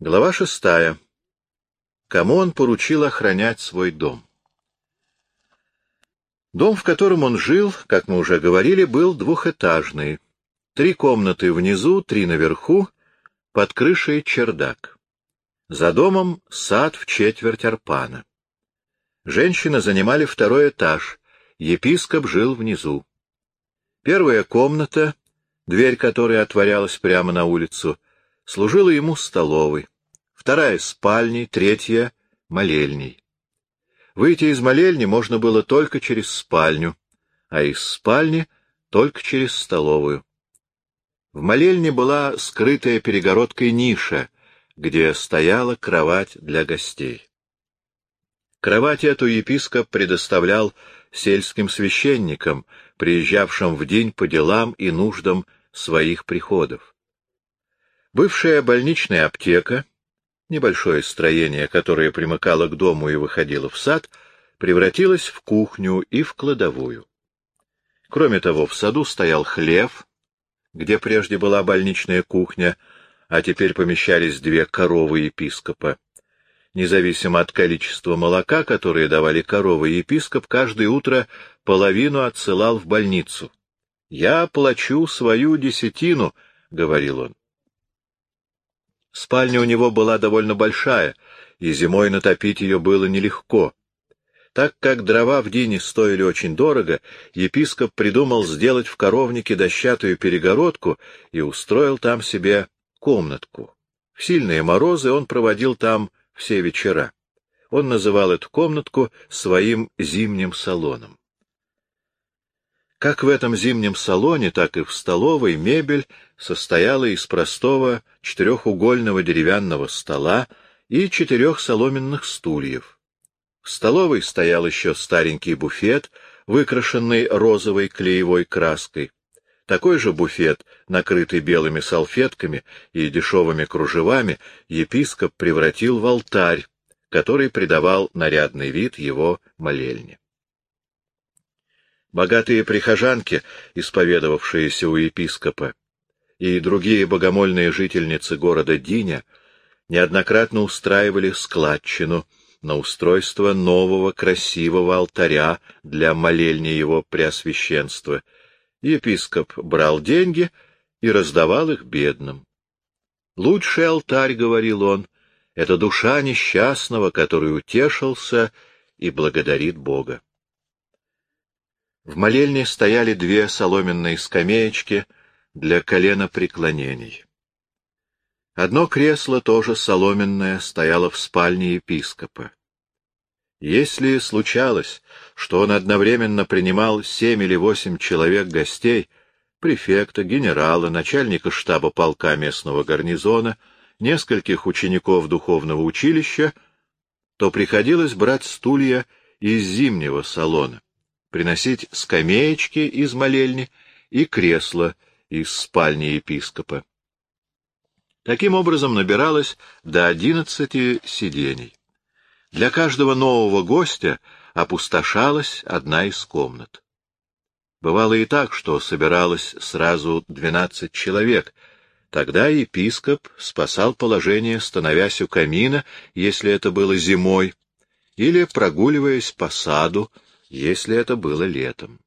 Глава шестая. Кому он поручил охранять свой дом? Дом, в котором он жил, как мы уже говорили, был двухэтажный. Три комнаты внизу, три наверху, под крышей чердак. За домом сад в четверть арпана. Женщины занимали второй этаж, епископ жил внизу. Первая комната, дверь которой отворялась прямо на улицу, служила ему столовой, вторая — спальней, третья — молельней. Выйти из молельни можно было только через спальню, а из спальни — только через столовую. В молельне была скрытая перегородкой ниша, где стояла кровать для гостей. Кровать эту епископ предоставлял сельским священникам, приезжавшим в день по делам и нуждам своих приходов. Бывшая больничная аптека, небольшое строение, которое примыкало к дому и выходило в сад, превратилась в кухню и в кладовую. Кроме того, в саду стоял хлев, где прежде была больничная кухня, а теперь помещались две коровы епископа. Независимо от количества молока, которое давали коровы, епископ каждое утро половину отсылал в больницу. «Я плачу свою десятину», — говорил он. Спальня у него была довольно большая, и зимой натопить ее было нелегко. Так как дрова в Дине стоили очень дорого, епископ придумал сделать в коровнике дощатую перегородку и устроил там себе комнатку. В сильные морозы он проводил там все вечера. Он называл эту комнатку своим зимним салоном. Как в этом зимнем салоне, так и в столовой мебель состояла из простого четырехугольного деревянного стола и четырех соломенных стульев. В столовой стоял еще старенький буфет, выкрашенный розовой клеевой краской. Такой же буфет, накрытый белыми салфетками и дешевыми кружевами, епископ превратил в алтарь, который придавал нарядный вид его молельне. Богатые прихожанки, исповедовавшиеся у епископа, и другие богомольные жительницы города Диня неоднократно устраивали складчину на устройство нового красивого алтаря для молельни его преосвященства. Епископ брал деньги и раздавал их бедным. «Лучший алтарь, — говорил он, — это душа несчастного, который утешился и благодарит Бога. В молельне стояли две соломенные скамеечки для коленопреклонений. Одно кресло, тоже соломенное, стояло в спальне епископа. Если случалось, что он одновременно принимал семь или восемь человек гостей, префекта, генерала, начальника штаба полка местного гарнизона, нескольких учеников духовного училища, то приходилось брать стулья из зимнего салона приносить скамеечки из молельни и кресла из спальни епископа. Таким образом набиралось до одиннадцати сидений. Для каждого нового гостя опустошалась одна из комнат. Бывало и так, что собиралось сразу двенадцать человек. Тогда епископ спасал положение, становясь у камина, если это было зимой, или прогуливаясь по саду, если это было летом.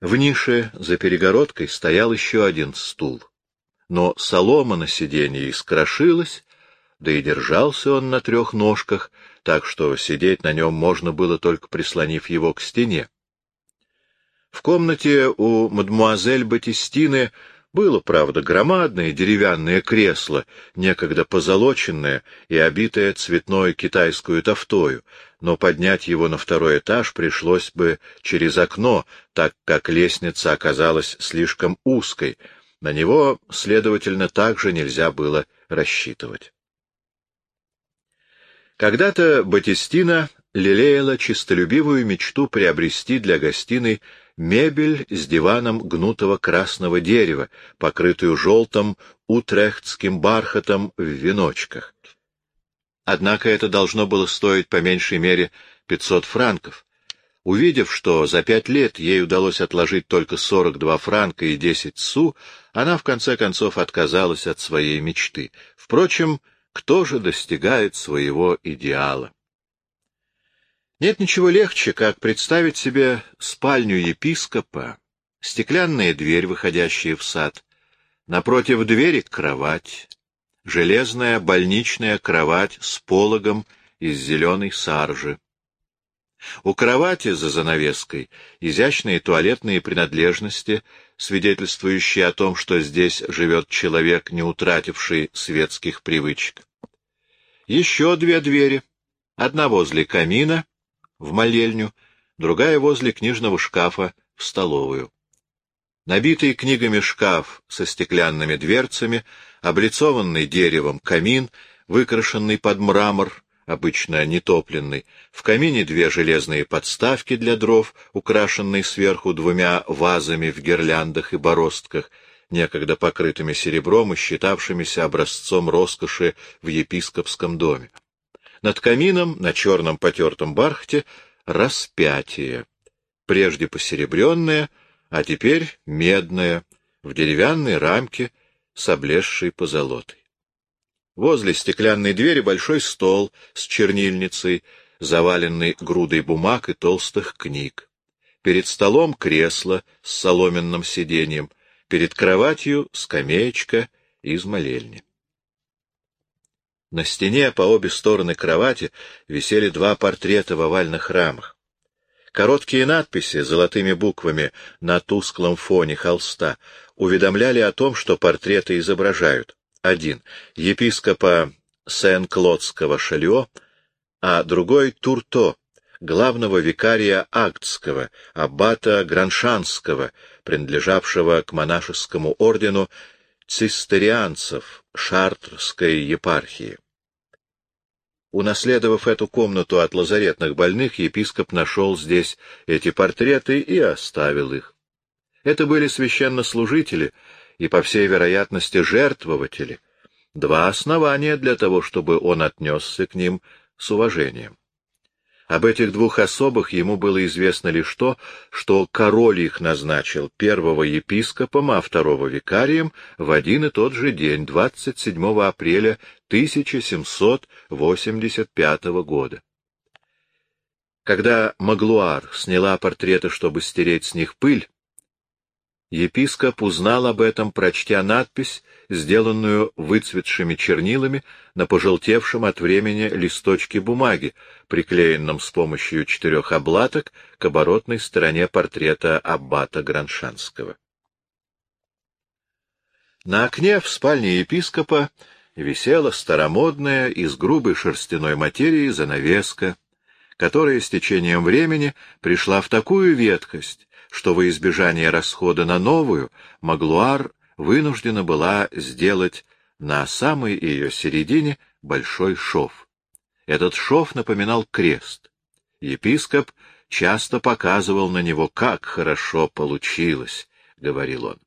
В нише за перегородкой стоял еще один стул, но солома на сиденье искрошилась, да и держался он на трех ножках, так что сидеть на нем можно было только прислонив его к стене. В комнате у мадмуазель Батистины было, правда, громадное деревянное кресло, некогда позолоченное и обитое цветной китайскую тофтою, но поднять его на второй этаж пришлось бы через окно, так как лестница оказалась слишком узкой, на него, следовательно, также нельзя было рассчитывать. Когда-то Батистина лелеяла чистолюбивую мечту приобрести для гостиной мебель с диваном гнутого красного дерева, покрытую желтым утрехтским бархатом в веночках. Однако это должно было стоить по меньшей мере 500 франков. Увидев, что за пять лет ей удалось отложить только 42 франка и 10 су, она в конце концов отказалась от своей мечты. Впрочем, кто же достигает своего идеала? Нет ничего легче, как представить себе спальню епископа, стеклянная дверь, выходящая в сад, напротив двери кровать, железная больничная кровать с пологом из зеленой саржи, у кровати за занавеской изящные туалетные принадлежности, свидетельствующие о том, что здесь живет человек, не утративший светских привычек. Еще две двери. Одна возле камина, в молельню, другая возле книжного шкафа, в столовую. Набитый книгами шкаф со стеклянными дверцами, облицованный деревом камин, выкрашенный под мрамор, обычно нетопленный, в камине две железные подставки для дров, украшенные сверху двумя вазами в гирляндах и бороздках, некогда покрытыми серебром и считавшимися образцом роскоши в епископском доме. Над камином, на черном потертом бархте, распятие, прежде посеребренное, а теперь медное, в деревянной рамке с облезшей позолотой. Возле стеклянной двери большой стол с чернильницей, заваленный грудой бумаг и толстых книг. Перед столом кресло с соломенным сиденьем, перед кроватью скамеечка из молельни. На стене по обе стороны кровати висели два портрета в овальных рамах. Короткие надписи золотыми буквами на тусклом фоне холста уведомляли о том, что портреты изображают один — епископа Сен-Клодского Шальо, а другой — Турто, главного викария Актского, аббата Граншанского, принадлежавшего к монашескому ордену цистерианцев Шартрской епархии. Унаследовав эту комнату от лазаретных больных, епископ нашел здесь эти портреты и оставил их. Это были священнослужители, и, по всей вероятности, жертвователи. Два основания для того, чтобы он отнесся к ним с уважением. Об этих двух особых ему было известно лишь то, что король их назначил первого епископом, а второго викарием в один и тот же день, 27 апреля 1785 года. Когда Маглуар сняла портреты, чтобы стереть с них пыль, Епископ узнал об этом, прочтя надпись, сделанную выцветшими чернилами на пожелтевшем от времени листочке бумаги, приклеенном с помощью четырех облаток к оборотной стороне портрета аббата Граншанского. На окне в спальне епископа висела старомодная из грубой шерстяной материи занавеска, которая с течением времени пришла в такую ветхость, что во избежание расхода на новую Маглуар вынуждена была сделать на самой ее середине большой шов. Этот шов напоминал крест. Епископ часто показывал на него, как хорошо получилось, — говорил он.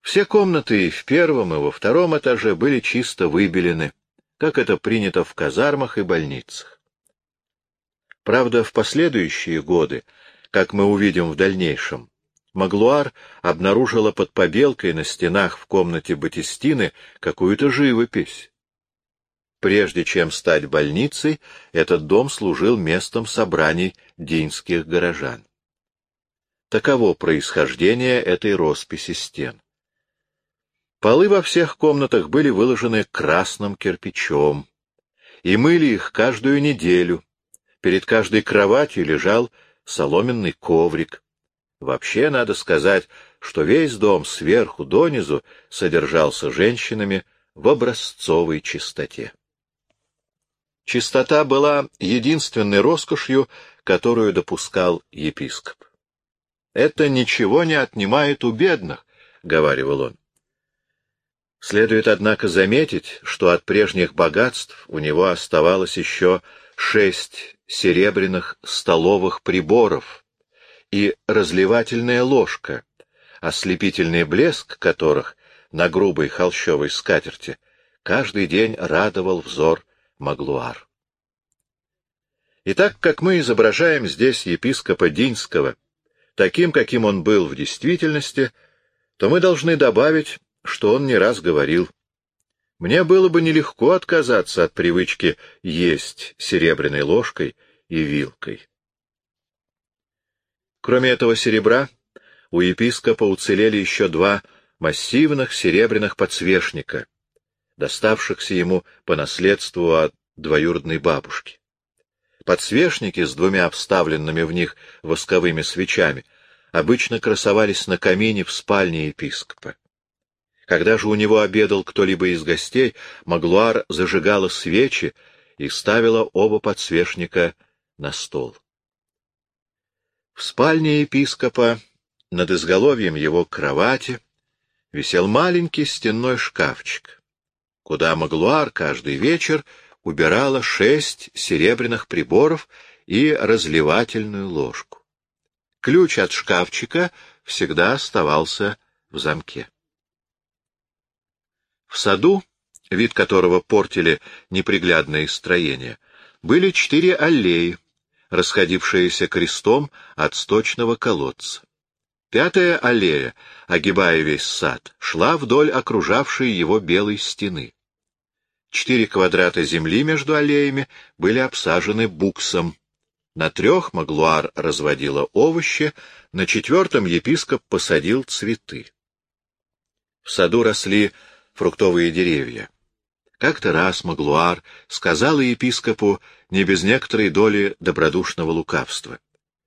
Все комнаты в первом, и во втором этаже были чисто выбелены, как это принято в казармах и больницах. Правда, в последующие годы как мы увидим в дальнейшем. Маглуар обнаружила под побелкой на стенах в комнате Батистины какую-то живопись. Прежде чем стать больницей, этот дом служил местом собраний динских горожан. Таково происхождение этой росписи стен. Полы во всех комнатах были выложены красным кирпичом, и мыли их каждую неделю. Перед каждой кроватью лежал соломенный коврик. Вообще, надо сказать, что весь дом сверху донизу содержался женщинами в образцовой чистоте. Чистота была единственной роскошью, которую допускал епископ. «Это ничего не отнимает у бедных», — говаривал он. Следует, однако, заметить, что от прежних богатств у него оставалось еще шесть серебряных столовых приборов и разливательная ложка, ослепительный блеск которых на грубой холщовой скатерти каждый день радовал взор Маглуар. И так как мы изображаем здесь епископа Динского, таким, каким он был в действительности, то мы должны добавить, что он не раз говорил. Мне было бы нелегко отказаться от привычки есть серебряной ложкой и вилкой. Кроме этого серебра, у епископа уцелели еще два массивных серебряных подсвечника, доставшихся ему по наследству от двоюродной бабушки. Подсвечники с двумя вставленными в них восковыми свечами обычно красовались на камине в спальне епископа. Когда же у него обедал кто-либо из гостей, Маглуар зажигала свечи и ставила оба подсвечника на стол. В спальне епископа, над изголовьем его кровати, висел маленький стенной шкафчик, куда Маглуар каждый вечер убирала шесть серебряных приборов и разливательную ложку. Ключ от шкафчика всегда оставался в замке. В саду, вид которого портили неприглядные строения, были четыре аллеи, расходившиеся крестом от сточного колодца. Пятая аллея, огибая весь сад, шла вдоль окружавшей его белой стены. Четыре квадрата земли между аллеями были обсажены буксом. На трех Маглуар разводила овощи, на четвертом епископ посадил цветы. В саду росли фруктовые деревья. Как-то раз Маглуар сказала епископу не без некоторой доли добродушного лукавства.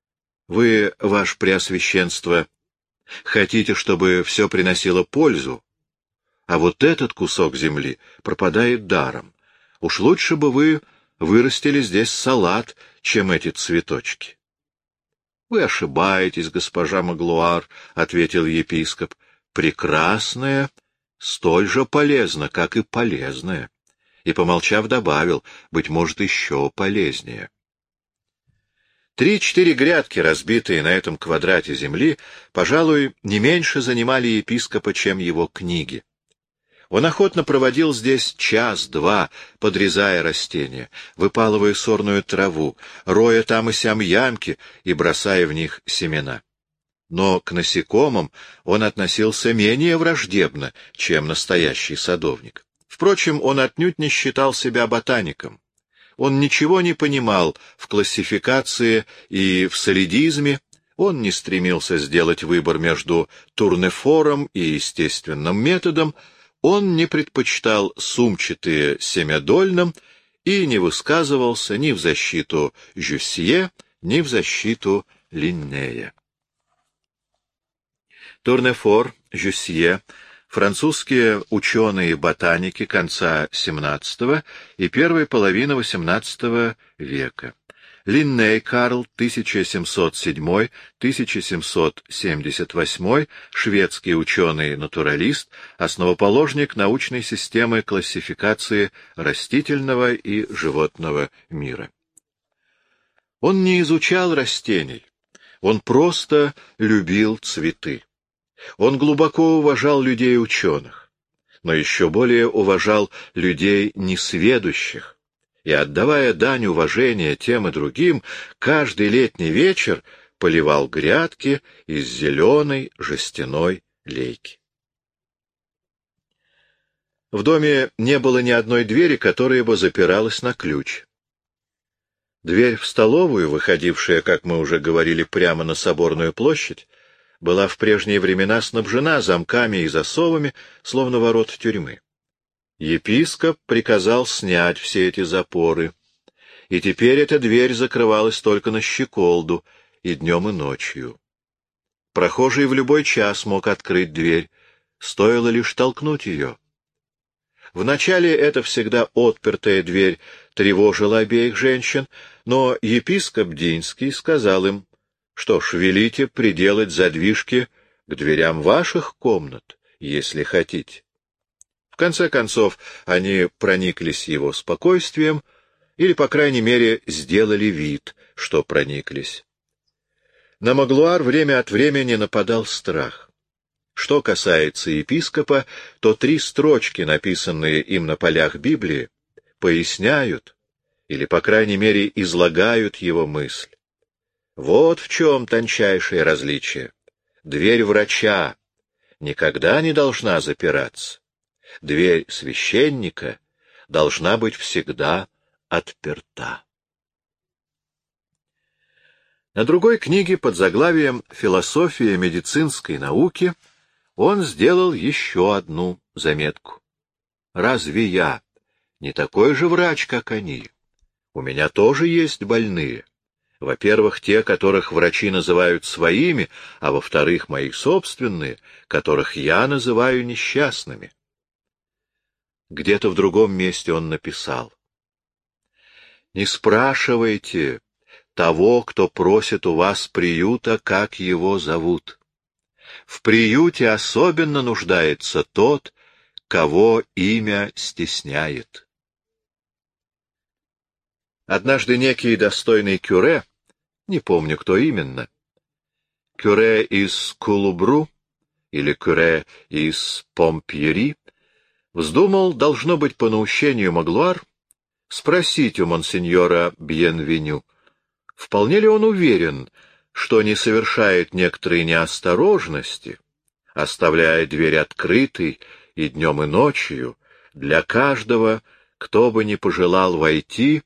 — Вы, ваше преосвященство, хотите, чтобы все приносило пользу, а вот этот кусок земли пропадает даром. Уж лучше бы вы вырастили здесь салат, чем эти цветочки. — Вы ошибаетесь, госпожа Маглуар, — ответил епископ. — Прекрасное столь же полезно, как и полезное. И, помолчав, добавил, быть может, еще полезнее. Три-четыре грядки, разбитые на этом квадрате земли, пожалуй, не меньше занимали епископа, чем его книги. Он охотно проводил здесь час-два, подрезая растения, выпалывая сорную траву, роя там и сям ямки и бросая в них семена но к насекомым он относился менее враждебно, чем настоящий садовник. Впрочем, он отнюдь не считал себя ботаником. Он ничего не понимал в классификации и в солидизме, он не стремился сделать выбор между турнефором и естественным методом, он не предпочитал сумчатые семядольным и не высказывался ни в защиту Жюсье, ни в защиту Линнея. Турнефор, Жюсье, французские ученые-ботаники конца XVII и первой половины XVIII века. Линней Карл, 1707-1778, шведский ученый-натуралист, основоположник научной системы классификации растительного и животного мира. Он не изучал растений, он просто любил цветы. Он глубоко уважал людей-ученых, но еще более уважал людей несведущих, и, отдавая дань уважения тем и другим, каждый летний вечер поливал грядки из зеленой жестяной лейки. В доме не было ни одной двери, которая бы запиралась на ключ. Дверь в столовую, выходившая, как мы уже говорили, прямо на Соборную площадь, была в прежние времена снабжена замками и засовами, словно ворот тюрьмы. Епископ приказал снять все эти запоры, и теперь эта дверь закрывалась только на щеколду и днем, и ночью. Прохожий в любой час мог открыть дверь, стоило лишь толкнуть ее. Вначале эта всегда отпертая дверь тревожила обеих женщин, но епископ Динский сказал им, что ж, велите приделать задвижки к дверям ваших комнат, если хотите. В конце концов, они прониклись его спокойствием или, по крайней мере, сделали вид, что прониклись. На Маглуар время от времени нападал страх. Что касается епископа, то три строчки, написанные им на полях Библии, поясняют или, по крайней мере, излагают его мысль. Вот в чем тончайшее различие. Дверь врача никогда не должна запираться. Дверь священника должна быть всегда отперта. На другой книге под заглавием «Философия медицинской науки» он сделал еще одну заметку. «Разве я не такой же врач, как они? У меня тоже есть больные. Во-первых, те, которых врачи называют своими, а во-вторых, мои собственные, которых я называю несчастными». Где-то в другом месте он написал. «Не спрашивайте, того, кто просит у вас приюта, как его зовут. В приюте особенно нуждается тот, кого имя стесняет. Однажды некий достойный кюре, не помню, кто именно, кюре из Кулубру или кюре из Помпьери, вздумал, должно быть, по наущению Маглуар, спросить у монсеньора Бьенвеню, Вполне ли он уверен, что не совершает некоторые неосторожности, оставляя дверь открытой и днем и ночью для каждого, кто бы не пожелал войти,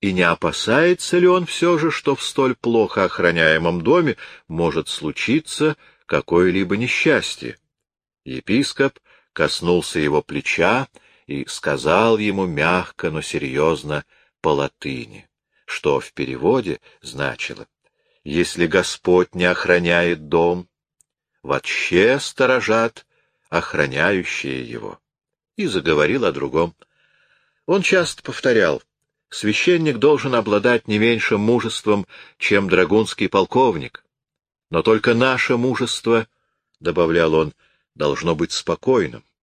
и не опасается ли он все же, что в столь плохо охраняемом доме может случиться какое-либо несчастье? Епископ коснулся его плеча и сказал ему мягко, но серьезно по латыни что в переводе значило «Если Господь не охраняет дом, вообще сторожат охраняющие его». И заговорил о другом. Он часто повторял, священник должен обладать не меньшим мужеством, чем драгунский полковник. Но только наше мужество, — добавлял он, — должно быть спокойным.